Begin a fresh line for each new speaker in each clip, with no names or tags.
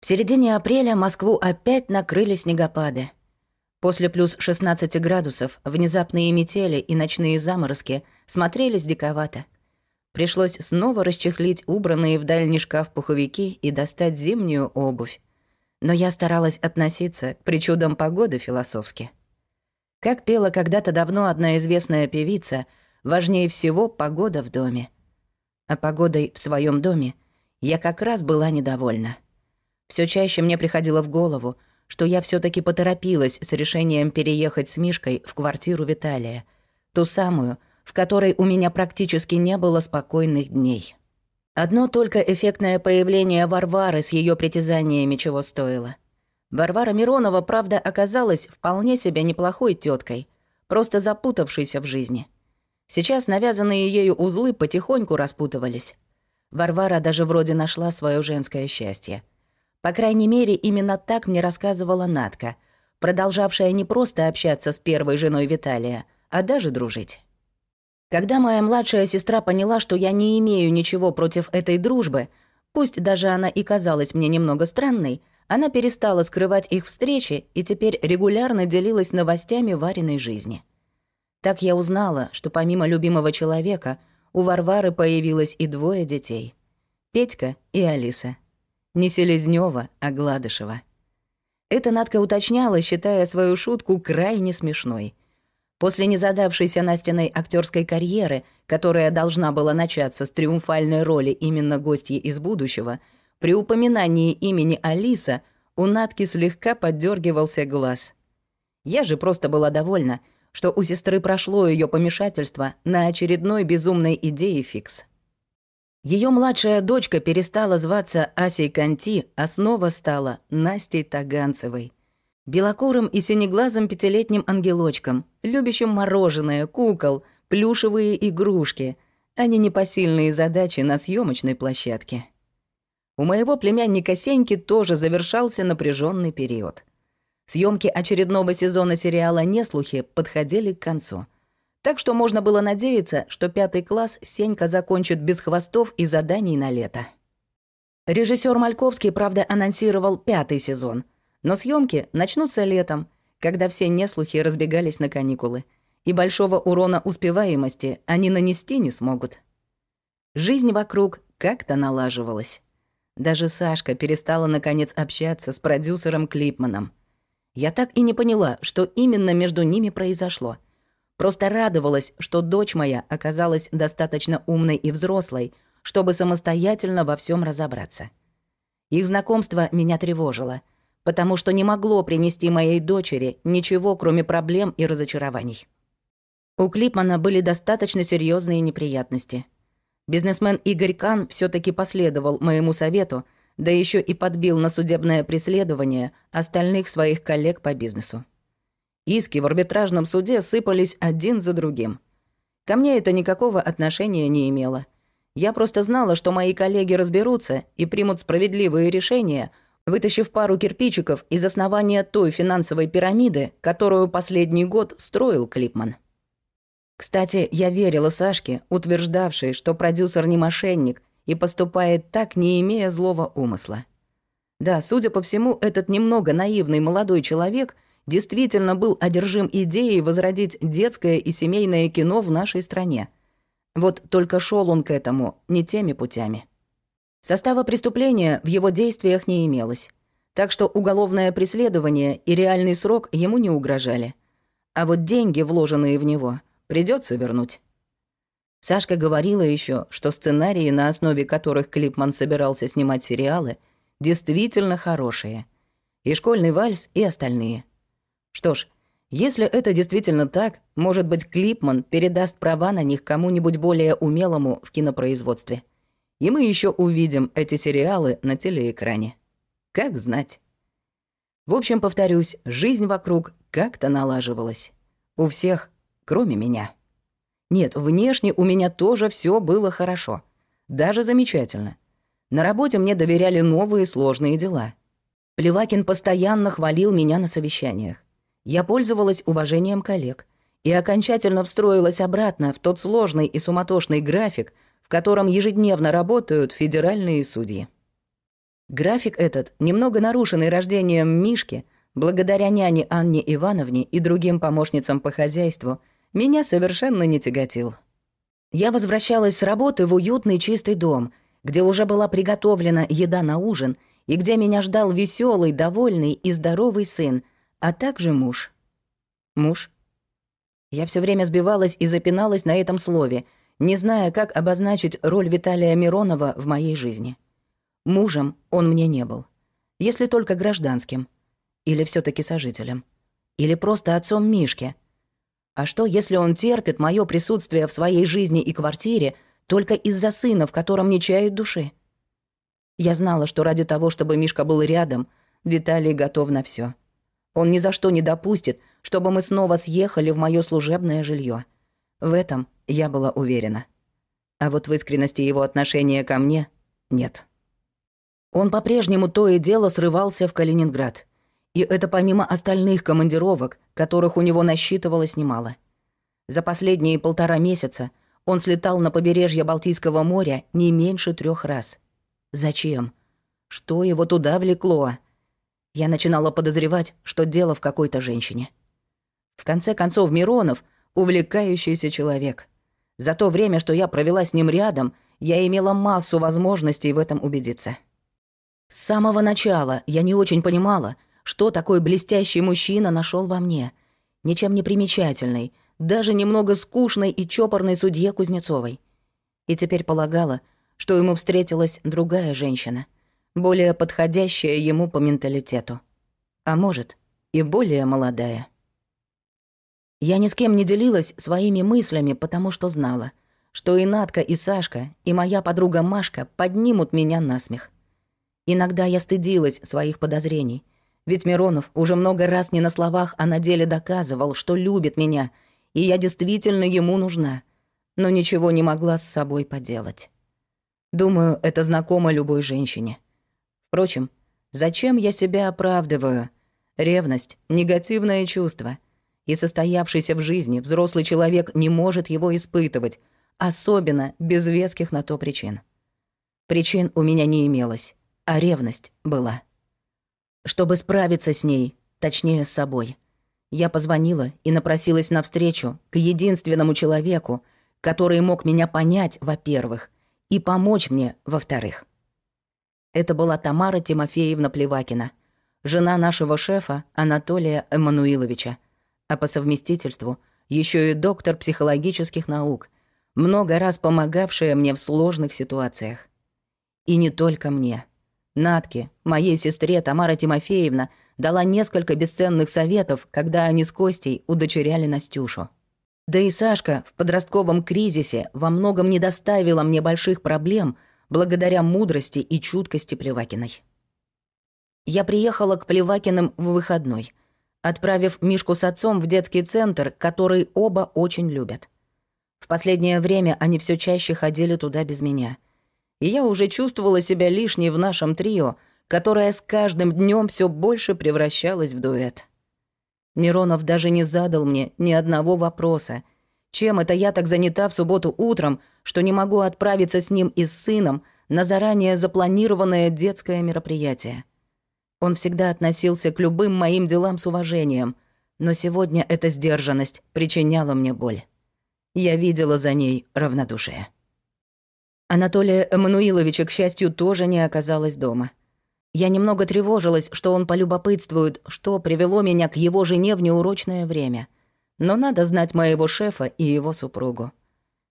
В середине апреля Москву опять накрыли снегопады. После плюс 16 градусов внезапные метели и ночные заморозки смотрелись диковато. Пришлось снова расчехлить убранные в дальний шкаф пуховики и достать зимнюю обувь. Но я старалась относиться к причудам погоды философски. Как пела когда-то давно одна известная певица, важнее всего погода в доме. А погодой в своем доме я как раз была недовольна. Все чаще мне приходило в голову, что я все таки поторопилась с решением переехать с Мишкой в квартиру Виталия, ту самую, в которой у меня практически не было спокойных дней. Одно только эффектное появление Варвары с ее притязаниями чего стоило. Варвара Миронова, правда, оказалась вполне себе неплохой теткой, просто запутавшейся в жизни. Сейчас навязанные ею узлы потихоньку распутывались. Варвара даже вроде нашла свое женское счастье — по крайней мере, именно так мне рассказывала Натка, продолжавшая не просто общаться с первой женой Виталия, а даже дружить. Когда моя младшая сестра поняла, что я не имею ничего против этой дружбы, пусть даже она и казалась мне немного странной, она перестала скрывать их встречи и теперь регулярно делилась новостями Вариной жизни. Так я узнала, что помимо любимого человека у Варвары появилось и двое детей — Петька и Алиса — не Селезнёва, а Гладышева. Это Надка уточняла, считая свою шутку крайне смешной. После незадавшейся Настиной актерской карьеры, которая должна была начаться с триумфальной роли именно гостьи из будущего, при упоминании имени Алиса у Натки слегка поддергивался глаз. Я же просто была довольна, что у сестры прошло ее помешательство на очередной безумной идее фикс. Ее младшая дочка перестала зваться Асей Канти, а снова стала Настей Таганцевой. Белокурым и синеглазым пятилетним ангелочком, любящим мороженое, кукол, плюшевые игрушки, а не непосильные задачи на съемочной площадке. У моего племянника Сеньки тоже завершался напряженный период. Съемки очередного сезона сериала «Неслухи» подходили к концу — так что можно было надеяться, что пятый класс Сенька закончит без хвостов и заданий на лето. Режиссер Мальковский, правда, анонсировал пятый сезон, но съемки начнутся летом, когда все неслухи разбегались на каникулы, и большого урона успеваемости они нанести не смогут. Жизнь вокруг как-то налаживалась. Даже Сашка перестала наконец общаться с продюсером Клипманом. Я так и не поняла, что именно между ними произошло — Просто радовалась, что дочь моя оказалась достаточно умной и взрослой, чтобы самостоятельно во всем разобраться. Их знакомство меня тревожило, потому что не могло принести моей дочери ничего, кроме проблем и разочарований. У Клипмана были достаточно серьезные неприятности. Бизнесмен Игорь Кан все таки последовал моему совету, да еще и подбил на судебное преследование остальных своих коллег по бизнесу. Иски в арбитражном суде сыпались один за другим. Ко мне это никакого отношения не имело. Я просто знала, что мои коллеги разберутся и примут справедливые решения, вытащив пару кирпичиков из основания той финансовой пирамиды, которую последний год строил Клипман. Кстати, я верила Сашке, утверждавшей, что продюсер не мошенник и поступает так, не имея злого умысла. Да, судя по всему, этот немного наивный молодой человек — действительно был одержим идеей возродить детское и семейное кино в нашей стране. Вот только шел он к этому не теми путями. Состава преступления в его действиях не имелось, так что уголовное преследование и реальный срок ему не угрожали. А вот деньги, вложенные в него, придется вернуть. Сашка говорила еще, что сценарии, на основе которых Клипман собирался снимать сериалы, действительно хорошие. И «Школьный вальс», и остальные. Что ж, если это действительно так, может быть, Клипман передаст права на них кому-нибудь более умелому в кинопроизводстве. И мы еще увидим эти сериалы на телеэкране. Как знать. В общем, повторюсь, жизнь вокруг как-то налаживалась. У всех, кроме меня. Нет, внешне у меня тоже все было хорошо. Даже замечательно. На работе мне доверяли новые сложные дела. Плевакин постоянно хвалил меня на совещаниях. Я пользовалась уважением коллег и окончательно встроилась обратно в тот сложный и суматошный график, в котором ежедневно работают федеральные судьи. График этот, немного нарушенный рождением Мишки, благодаря няне Анне Ивановне и другим помощницам по хозяйству, меня совершенно не тяготил. Я возвращалась с работы в уютный чистый дом, где уже была приготовлена еда на ужин и где меня ждал веселый, довольный и здоровый сын, а также муж. Муж? Я все время сбивалась и запиналась на этом слове, не зная, как обозначить роль Виталия Миронова в моей жизни. Мужем он мне не был. Если только гражданским. Или все таки сожителем. Или просто отцом Мишки. А что, если он терпит мое присутствие в своей жизни и квартире только из-за сына, в котором не чают души? Я знала, что ради того, чтобы Мишка был рядом, Виталий готов на все. Он ни за что не допустит, чтобы мы снова съехали в мое служебное жилье. В этом я была уверена. А вот в искренности его отношения ко мне нет. Он по-прежнему то и дело срывался в Калининград. И это помимо остальных командировок, которых у него насчитывалось немало. За последние полтора месяца он слетал на побережье Балтийского моря не меньше трех раз. Зачем? Что его туда влекло? Я начинала подозревать, что дело в какой-то женщине. В конце концов, Миронов — увлекающийся человек. За то время, что я провела с ним рядом, я имела массу возможностей в этом убедиться. С самого начала я не очень понимала, что такой блестящий мужчина нашел во мне. Ничем не примечательный, даже немного скучной и чопорной судье Кузнецовой. И теперь полагала, что ему встретилась другая женщина, более подходящая ему по менталитету. А может, и более молодая. Я ни с кем не делилась своими мыслями, потому что знала, что и Надка, и Сашка, и моя подруга Машка поднимут меня на смех. Иногда я стыдилась своих подозрений, ведь Миронов уже много раз не на словах, а на деле доказывал, что любит меня, и я действительно ему нужна, но ничего не могла с собой поделать. Думаю, это знакомо любой женщине. Впрочем, зачем я себя оправдываю? Ревность — негативное чувство — и состоявшийся в жизни взрослый человек не может его испытывать, особенно без веских на то причин. Причин у меня не имелось, а ревность была. Чтобы справиться с ней, точнее с собой, я позвонила и напросилась навстречу к единственному человеку, который мог меня понять, во-первых, и помочь мне, во-вторых. Это была Тамара Тимофеевна Плевакина, жена нашего шефа Анатолия Эммануиловича, а по совместительству еще и доктор психологических наук, много раз помогавшая мне в сложных ситуациях. И не только мне. Натке, моей сестре Тамара Тимофеевна, дала несколько бесценных советов, когда они с Костей удочеряли Настюшу. Да и Сашка в подростковом кризисе во многом не доставила мне больших проблем благодаря мудрости и чуткости Плевакиной. Я приехала к Плевакиным в выходной — отправив Мишку с отцом в детский центр, который оба очень любят. В последнее время они все чаще ходили туда без меня. И я уже чувствовала себя лишней в нашем трио, которое с каждым днем все больше превращалось в дуэт. Миронов даже не задал мне ни одного вопроса. Чем это я так занята в субботу утром, что не могу отправиться с ним и с сыном на заранее запланированное детское мероприятие? Он всегда относился к любым моим делам с уважением, но сегодня эта сдержанность причиняла мне боль. Я видела за ней равнодушие. Анатолия Эммануиловича, к счастью, тоже не оказалось дома. Я немного тревожилась, что он полюбопытствует, что привело меня к его жене в неурочное время. Но надо знать моего шефа и его супругу.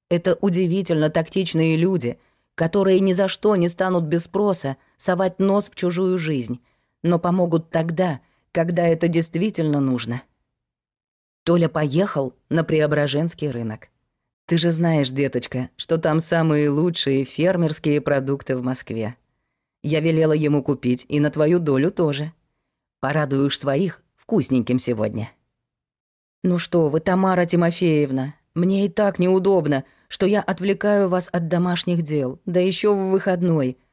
Это удивительно тактичные люди, которые ни за что не станут без спроса совать нос в чужую жизнь — но помогут тогда, когда это действительно нужно. Толя поехал на Преображенский рынок. Ты же знаешь, деточка, что там самые лучшие фермерские продукты в Москве. Я велела ему купить и на твою долю тоже. Порадуешь своих вкусненьким сегодня. Ну что вы, Тамара Тимофеевна, мне и так неудобно, что я отвлекаю вас от домашних дел, да еще в выходной —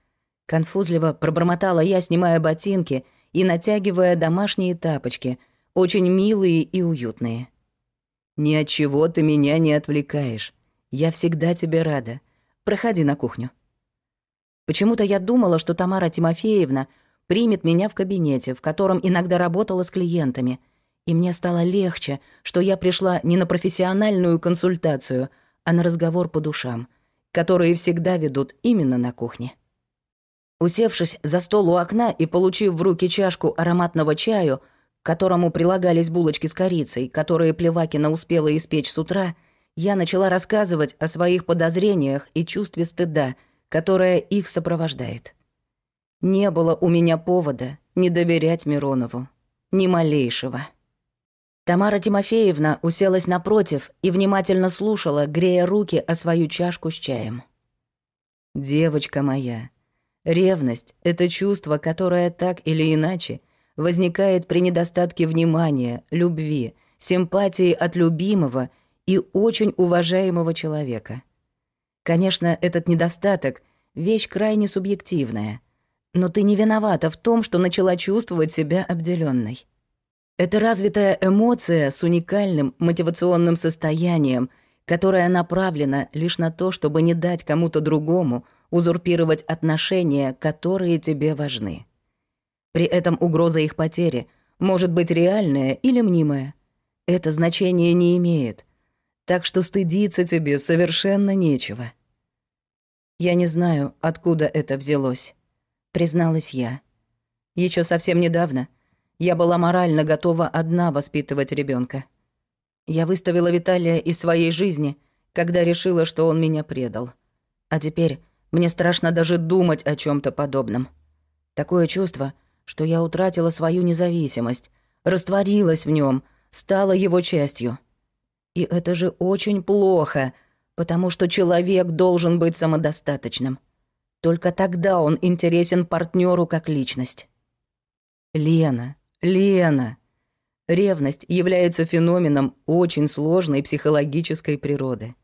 Конфузливо пробормотала я, снимая ботинки и натягивая домашние тапочки, очень милые и уютные. «Ни от чего ты меня не отвлекаешь. Я всегда тебе рада. Проходи на кухню». Почему-то я думала, что Тамара Тимофеевна примет меня в кабинете, в котором иногда работала с клиентами, и мне стало легче, что я пришла не на профессиональную консультацию, а на разговор по душам, которые всегда ведут именно на кухне. Усевшись за стол у окна и получив в руки чашку ароматного чаю, к которому прилагались булочки с корицей, которые Плевакина успела испечь с утра, я начала рассказывать о своих подозрениях и чувстве стыда, которое их сопровождает. Не было у меня повода не доверять Миронову. Ни малейшего. Тамара Тимофеевна уселась напротив и внимательно слушала, грея руки о свою чашку с чаем. «Девочка моя, ревность — это чувство, которое так или иначе возникает при недостатке внимания, любви, симпатии от любимого и очень уважаемого человека. Конечно, этот недостаток — вещь крайне субъективная, но ты не виновата в том, что начала чувствовать себя обделенной. Это развитая эмоция с уникальным мотивационным состоянием, которая направлена лишь на то, чтобы не дать кому-то другому узурпировать отношения, которые тебе важны. При этом угроза их потери может быть реальная или мнимая. Это значение не имеет. Так что стыдиться тебе совершенно нечего. Я не знаю, откуда это взялось призналась я. Еще совсем недавно я была морально готова одна воспитывать ребенка. Я выставила Виталия из своей жизни, когда решила, что он меня предал. А теперь мне страшно даже думать о чем то подобном. Такое чувство, что я утратила свою независимость, растворилась в нем, стала его частью. И это же очень плохо, потому что человек должен быть самодостаточным. Только тогда он интересен партнеру как личность. Лена, Лена. Ревность является феноменом очень сложной психологической природы.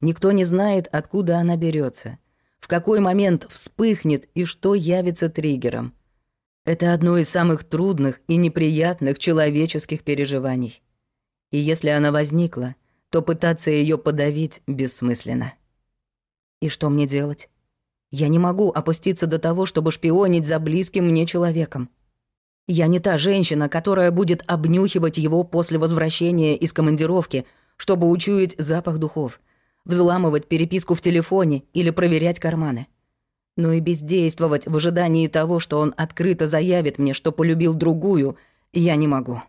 Никто не знает, откуда она берется, в какой момент вспыхнет и что явится триггером. Это одно из самых трудных и неприятных человеческих переживаний. И если она возникла, то пытаться ее подавить бессмысленно. И что мне делать? Я не могу опуститься до того, чтобы шпионить за близким мне человеком. Я не та женщина, которая будет обнюхивать его после возвращения из командировки, чтобы учуять запах духов, взламывать переписку в телефоне или проверять карманы. Но и бездействовать в ожидании того, что он открыто заявит мне, что полюбил другую, я не могу.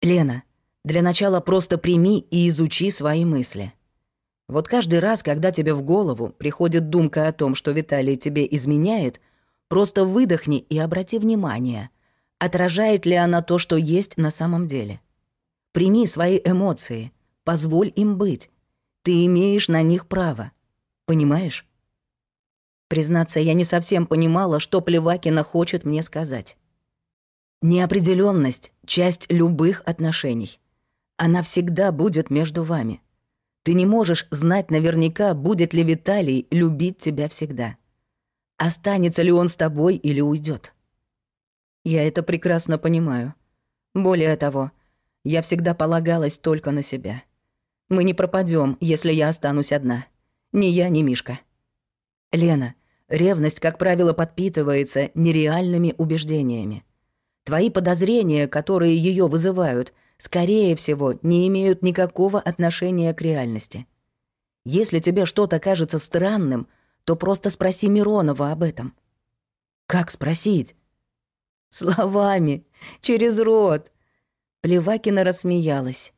Лена, для начала просто прими и изучи свои мысли. Вот каждый раз, когда тебе в голову приходит думка о том, что Виталий тебе изменяет, просто выдохни и обрати внимание, отражает ли она то, что есть на самом деле. Прими свои эмоции, позволь им быть. Ты имеешь на них право. Понимаешь? Признаться, я не совсем понимала, что Плевакина хочет мне сказать. Неопределенность — часть любых отношений. Она всегда будет между вами. Ты не можешь знать наверняка, будет ли Виталий любить тебя всегда. Останется ли он с тобой или уйдет. Я это прекрасно понимаю. Более того, я всегда полагалась только на себя. Мы не пропадем, если я останусь одна. Ни я, ни Мишка. Лена, ревность, как правило, подпитывается нереальными убеждениями. Твои подозрения, которые ее вызывают — скорее всего, не имеют никакого отношения к реальности. Если тебе что-то кажется странным, то просто спроси Миронова об этом. Как спросить? Словами, через рот. Плевакина рассмеялась.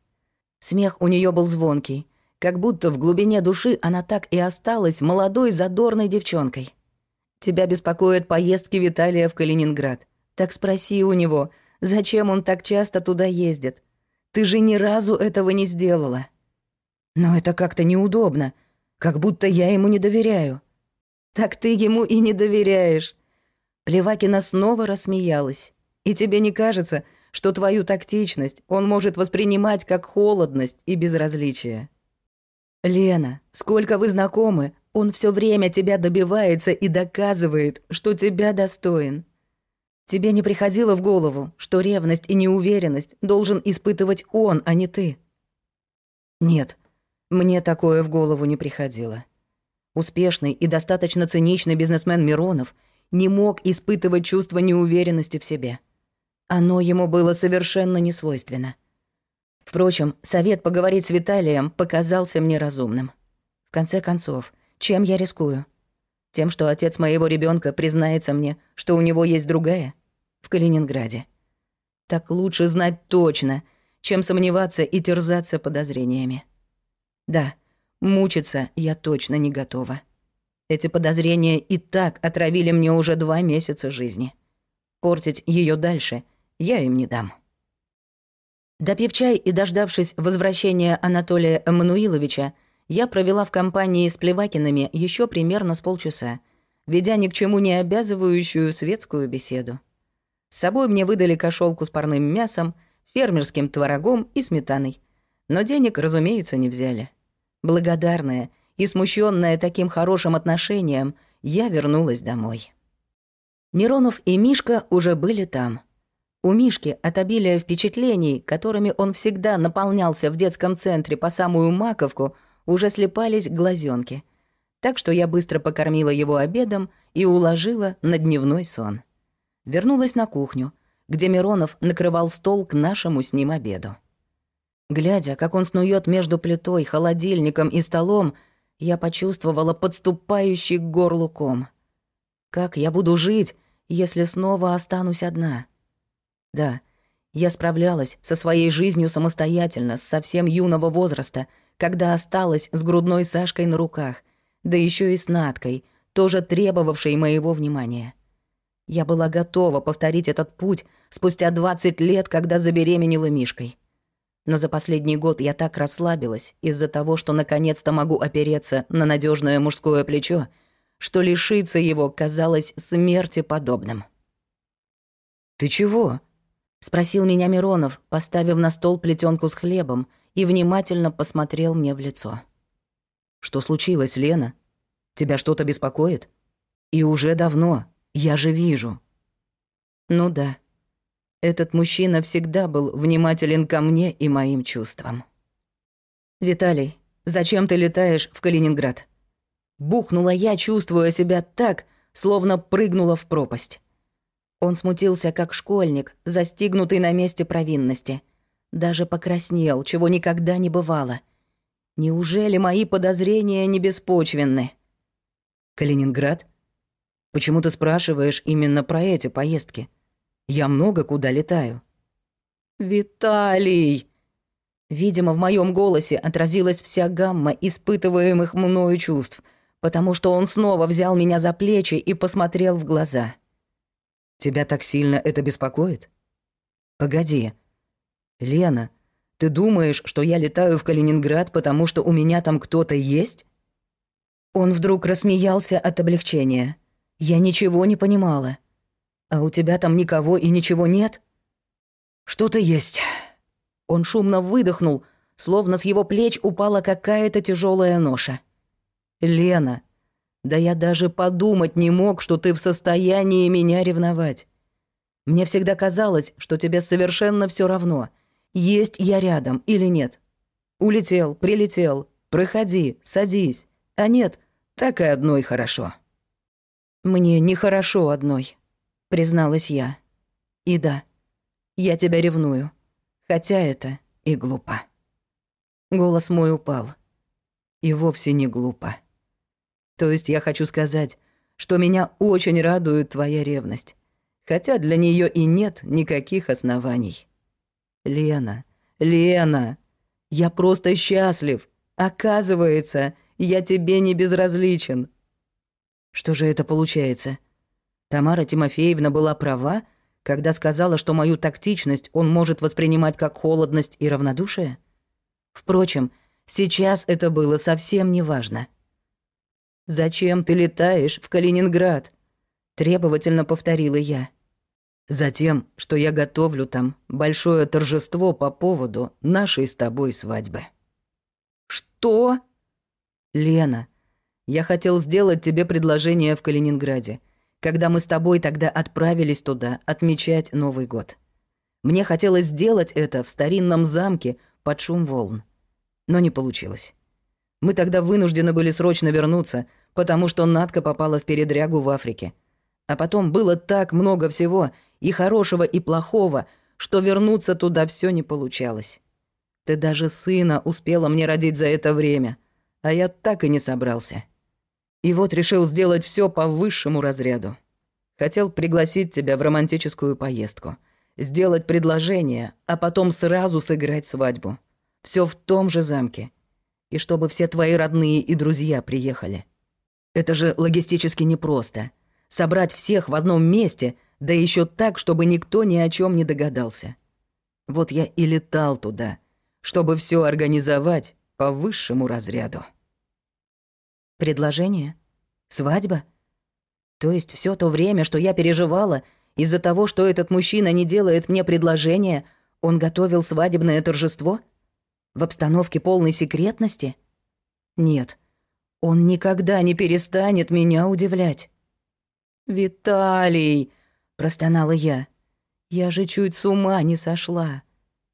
Смех у нее был звонкий, как будто в глубине души она так и осталась молодой задорной девчонкой. Тебя беспокоят поездки Виталия в Калининград. Так спроси у него, зачем он так часто туда ездит. Ты же ни разу этого не сделала. Но это как-то неудобно, как будто я ему не доверяю. Так ты ему и не доверяешь. Плевакина снова рассмеялась. И тебе не кажется, что твою тактичность он может воспринимать как холодность и безразличие? Лена, сколько вы знакомы, он все время тебя добивается и доказывает, что тебя достоин. Тебе не приходило в голову, что ревность и неуверенность должен испытывать он, а не ты? Нет, мне такое в голову не приходило. Успешный и достаточно циничный бизнесмен Миронов не мог испытывать чувство неуверенности в себе. Оно ему было совершенно несвойственно. Впрочем, совет поговорить с Виталием показался мне разумным. В конце концов, чем я рискую? Тем, что отец моего ребенка признается мне, что у него есть другая? В Калининграде. Так лучше знать точно, чем сомневаться и терзаться подозрениями. Да, мучиться я точно не готова. Эти подозрения и так отравили мне уже два месяца жизни. Портить ее дальше я им не дам. Допив чай и дождавшись возвращения Анатолия Эммануиловича, я провела в компании с Плевакинами еще примерно с полчаса, ведя ни к чему не обязывающую светскую беседу. С собой мне выдали кошелку с парным мясом, фермерским творогом и сметаной. Но денег, разумеется, не взяли. Благодарная и смущенная таким хорошим отношением, я вернулась домой. Миронов и Мишка уже были там. У Мишки от обилия впечатлений, которыми он всегда наполнялся в детском центре по самую маковку, уже слепались глазенки. Так что я быстро покормила его обедом и уложила на дневной сон. Вернулась на кухню, где Миронов накрывал стол к нашему с ним обеду. Глядя, как он снует между плитой, холодильником и столом, я почувствовала подступающий к горлу ком. Как я буду жить, если снова останусь одна? Да, я справлялась со своей жизнью самостоятельно, с совсем юного возраста — когда осталась с грудной Сашкой на руках, да еще и с Надкой, тоже требовавшей моего внимания. Я была готова повторить этот путь спустя 20 лет, когда забеременела Мишкой. Но за последний год я так расслабилась из-за того, что наконец-то могу опереться на надежное мужское плечо, что лишиться его казалось смерти подобным. «Ты чего?» — спросил меня Миронов, поставив на стол плетенку с хлебом — и внимательно посмотрел мне в лицо. «Что случилось, Лена? Тебя что-то беспокоит? И уже давно, я же вижу». «Ну да, этот мужчина всегда был внимателен ко мне и моим чувствам». «Виталий, зачем ты летаешь в Калининград?» Бухнула я, чувствуя себя так, словно прыгнула в пропасть. Он смутился, как школьник, застигнутый на месте провинности — даже покраснел, чего никогда не бывало. Неужели мои подозрения не беспочвенны? Калининград? Почему ты спрашиваешь именно про эти поездки? Я много куда летаю. Виталий! Видимо, в моем голосе отразилась вся гамма испытываемых мною чувств, потому что он снова взял меня за плечи и посмотрел в глаза. Тебя так сильно это беспокоит? Погоди, «Лена, ты думаешь, что я летаю в Калининград, потому что у меня там кто-то есть?» Он вдруг рассмеялся от облегчения. Я ничего не понимала. «А у тебя там никого и ничего нет?» «Что-то есть». Он шумно выдохнул, словно с его плеч упала какая-то тяжелая ноша. «Лена, да я даже подумать не мог, что ты в состоянии меня ревновать. Мне всегда казалось, что тебе совершенно все равно — есть я рядом или нет. Улетел, прилетел, проходи, садись. А нет, так и одной хорошо. Мне нехорошо одной, призналась я. И да, я тебя ревную, хотя это и глупо. Голос мой упал. И вовсе не глупо. То есть я хочу сказать, что меня очень радует твоя ревность, хотя для нее и нет никаких оснований. Лена, Лена, я просто счастлив. Оказывается, я тебе не безразличен. Что же это получается? Тамара Тимофеевна была права, когда сказала, что мою тактичность он может воспринимать как холодность и равнодушие? Впрочем, сейчас это было совсем неважно. «Зачем ты летаешь в Калининград?» — требовательно повторила я. Затем, что я готовлю там большое торжество по поводу нашей с тобой свадьбы. Что? Лена, я хотел сделать тебе предложение в Калининграде, когда мы с тобой тогда отправились туда отмечать Новый год. Мне хотелось сделать это в старинном замке под шум волн. Но не получилось. Мы тогда вынуждены были срочно вернуться, потому что Надка попала в передрягу в Африке. А потом было так много всего, и хорошего, и плохого, что вернуться туда все не получалось. Ты даже сына успела мне родить за это время, а я так и не собрался. И вот решил сделать все по высшему разряду. Хотел пригласить тебя в романтическую поездку, сделать предложение, а потом сразу сыграть свадьбу. Все в том же замке. И чтобы все твои родные и друзья приехали. Это же логистически непросто. Собрать всех в одном месте, да еще так, чтобы никто ни о чем не догадался. Вот я и летал туда, чтобы все организовать по высшему разряду. Предложение? Свадьба? То есть все то время, что я переживала, из-за того, что этот мужчина не делает мне предложение, он готовил свадебное торжество? В обстановке полной секретности? Нет, он никогда не перестанет меня удивлять. «Виталий!» — простонала я. «Я же чуть с ума не сошла.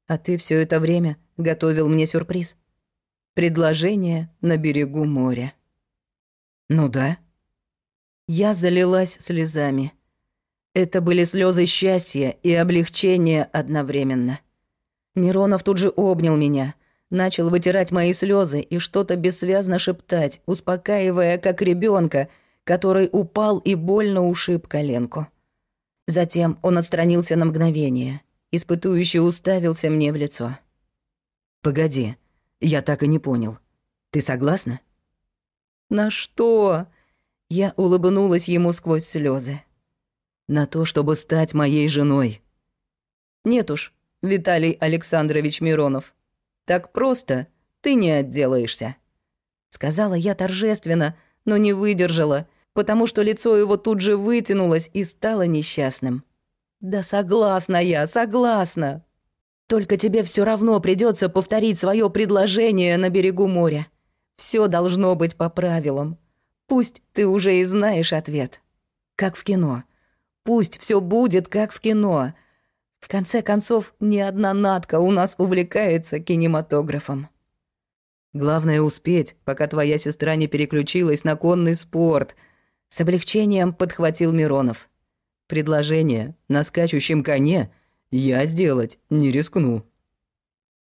А ты все это время готовил мне сюрприз. Предложение на берегу моря». «Ну да», я залилась слезами. Это были слезы счастья и облегчения одновременно. Миронов тут же обнял меня, начал вытирать мои слезы и что-то бессвязно шептать, успокаивая, как ребенка, который упал и больно ушиб коленку. Затем он отстранился на мгновение, испытующе уставился мне в лицо. «Погоди, я так и не понял. Ты согласна?» «На что?» Я улыбнулась ему сквозь слезы. На то, чтобы стать моей женой. Нет уж, Виталий Александрович Миронов. Так просто ты не отделаешься. Сказала я торжественно, но не выдержала, потому что лицо его тут же вытянулось и стало несчастным. Да согласна я, согласна. Только тебе все равно придется повторить свое предложение на берегу моря. Все должно быть по правилам. Пусть ты уже и знаешь ответ. Как в кино. Пусть все будет как в кино. В конце концов, ни одна Натка у нас увлекается кинематографом. Главное успеть, пока твоя сестра не переключилась на конный спорт. С облегчением подхватил Миронов. Предложение на скачущем коне я сделать не рискну.